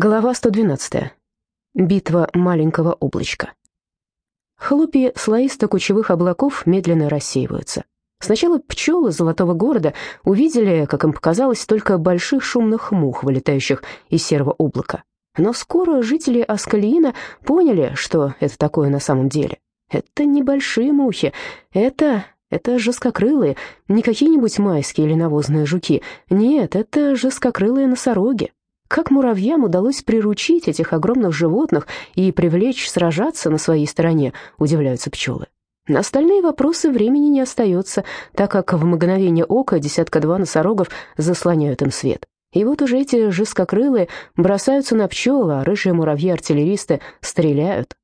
Глава 112. Битва маленького облачка. Хлопья слоисто-кучевых облаков медленно рассеиваются. Сначала пчелы золотого города увидели, как им показалось, только больших шумных мух, вылетающих из серого облака. Но скоро жители Аскалиина поняли, что это такое на самом деле. Это небольшие мухи, это... это жесткокрылые, не какие-нибудь майские или навозные жуки. Нет, это жесткокрылые носороги. Как муравьям удалось приручить этих огромных животных и привлечь сражаться на своей стороне, удивляются пчелы. На остальные вопросы времени не остается, так как в мгновение ока десятка-два носорогов заслоняют им свет. И вот уже эти жесткокрылые бросаются на пчел, а рыжие муравьи-артиллеристы стреляют.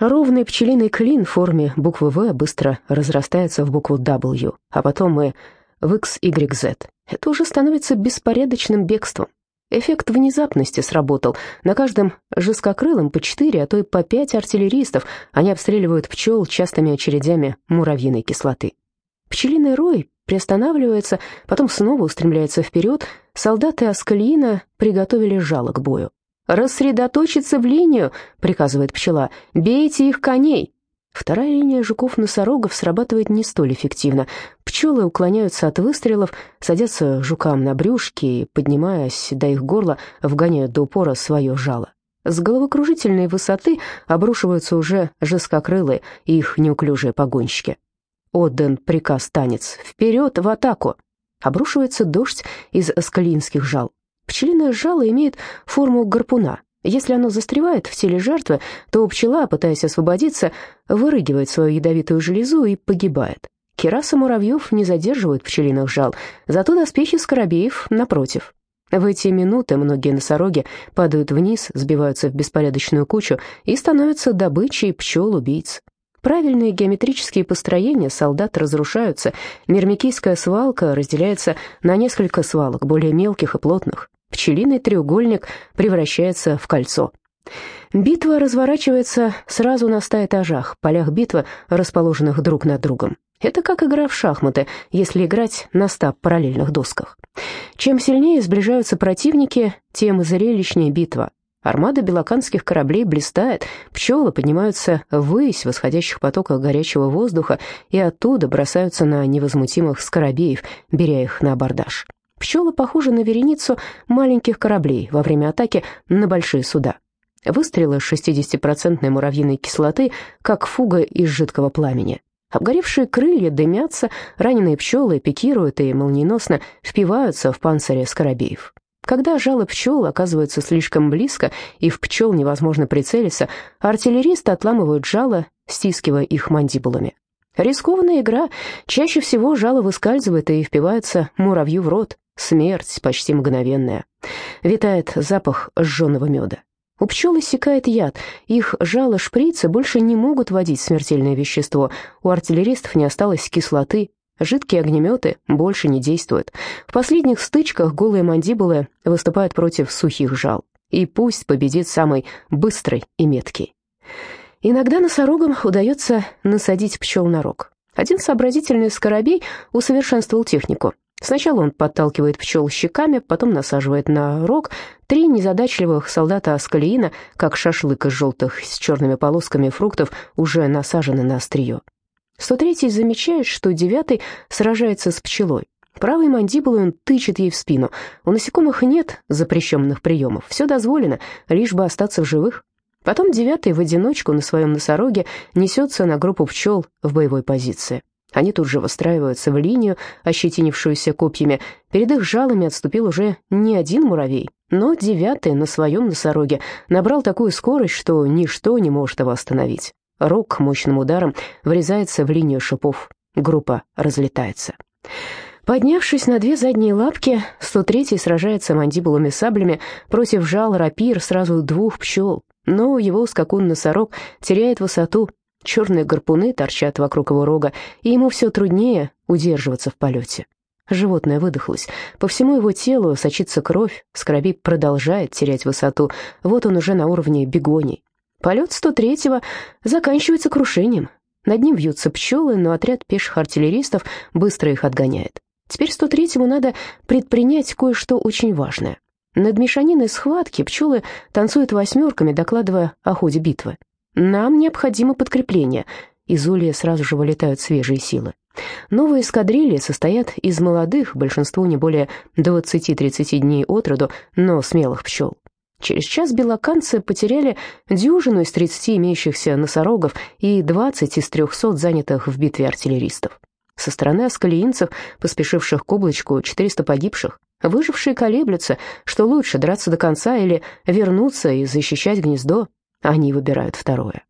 Ровный пчелиный клин в форме буквы «В» быстро разрастается в букву «W», а потом и в XYZ. Это уже становится беспорядочным бегством. Эффект внезапности сработал. На каждом жесткокрылом по четыре, а то и по пять артиллеристов. Они обстреливают пчел частыми очередями муравьиной кислоты. Пчелиный рой приостанавливается, потом снова устремляется вперед. Солдаты Аскалиина приготовили жало к бою. «Рассредоточиться в линию!» — приказывает пчела. «Бейте их коней!» Вторая линия жуков-носорогов срабатывает не столь эффективно. Пчелы уклоняются от выстрелов, садятся жукам на брюшки и, поднимаясь до их горла, вгоняют до упора свое жало. С головокружительной высоты обрушиваются уже жесткокрылые и их неуклюжие погонщики. Отдан приказ танец «Вперед, в атаку!» Обрушивается дождь из скалинских жал. Пчелиное жало имеет форму гарпуна, если оно застревает в теле жертвы, то пчела, пытаясь освободиться, вырыгивает свою ядовитую железу и погибает. Кераса муравьев не задерживают пчелиных жал, зато доспехи скоробеев напротив. В эти минуты многие носороги падают вниз, сбиваются в беспорядочную кучу и становятся добычей пчел-убийц. Правильные геометрические построения солдат разрушаются, мирмикийская свалка разделяется на несколько свалок, более мелких и плотных. Пчелиный треугольник превращается в кольцо. Битва разворачивается сразу на ста этажах, полях битвы, расположенных друг над другом. Это как игра в шахматы, если играть на ста параллельных досках. Чем сильнее сближаются противники, тем зрелищнее битва. Армада белоканских кораблей блистает, пчелы поднимаются ввысь в восходящих потоках горячего воздуха и оттуда бросаются на невозмутимых скоробеев, беря их на абордаж. Пчелы похожи на вереницу маленьких кораблей во время атаки на большие суда. Выстрелы 60% муравьиной кислоты, как фуга из жидкого пламени. Обгоревшие крылья дымятся, раненые пчелы пикируют и молниеносно впиваются в панцире скоробеев. Когда жало пчел оказываются слишком близко и в пчел невозможно прицелиться, артиллеристы отламывают жало, стискивая их мандибулами. Рискованная игра. Чаще всего жало выскальзывает и впивается муравью в рот. Смерть почти мгновенная. Витает запах сжженного меда. У пчел иссякает яд, их жало шприцы больше не могут водить смертельное вещество, у артиллеристов не осталось кислоты, жидкие огнеметы больше не действуют. В последних стычках голые мандибулы выступают против сухих жал. И пусть победит самый быстрый и меткий. Иногда носорогам удается насадить пчел на рог. Один сообразительный скоробей усовершенствовал технику. Сначала он подталкивает пчел щеками, потом насаживает на рог. Три незадачливых солдата Аскалиина, как шашлык из желтых с черными полосками фруктов, уже насажены на острие. 103-й замечает, что девятый сражается с пчелой. Правой мандибулой он тычет ей в спину. У насекомых нет запрещенных приемов. Все дозволено, лишь бы остаться в живых. Потом девятый в одиночку на своем носороге несется на группу пчел в боевой позиции. Они тут же выстраиваются в линию, ощетинившуюся копьями. Перед их жалами отступил уже не один муравей, но девятый на своем носороге набрал такую скорость, что ничто не может его остановить. Рог мощным ударом врезается в линию шипов. Группа разлетается. Поднявшись на две задние лапки, 103-й сражается мандибулами саблями против жал рапир сразу двух пчел, но его скакун-носорог теряет высоту, Черные гарпуны торчат вокруг его рога, и ему все труднее удерживаться в полете. Животное выдохлось. По всему его телу сочится кровь, скоробей продолжает терять высоту. Вот он уже на уровне бегоний. Полет 103-го заканчивается крушением. Над ним вьются пчелы, но отряд пеших артиллеристов быстро их отгоняет. Теперь 103-му надо предпринять кое-что очень важное. Над мешаниной схватки пчелы танцуют восьмерками, докладывая о ходе битвы. «Нам необходимо подкрепление», из улья сразу же вылетают свежие силы. Новые эскадрильи состоят из молодых, большинству не более 20-30 дней от роду, но смелых пчел. Через час белоканцы потеряли дюжину из 30 имеющихся носорогов и 20 из 300 занятых в битве артиллеристов. Со стороны аскалиинцев, поспешивших к облачку, 400 погибших. Выжившие колеблются, что лучше, драться до конца или вернуться и защищать гнездо. Они выбирают второе.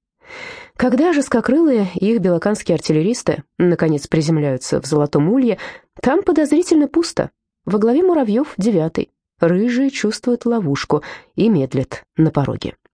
Когда же скокрылые их белоканские артиллеристы наконец приземляются в Золотом Улье, там подозрительно пусто. Во главе муравьев девятый. Рыжий чувствует ловушку и медлит на пороге.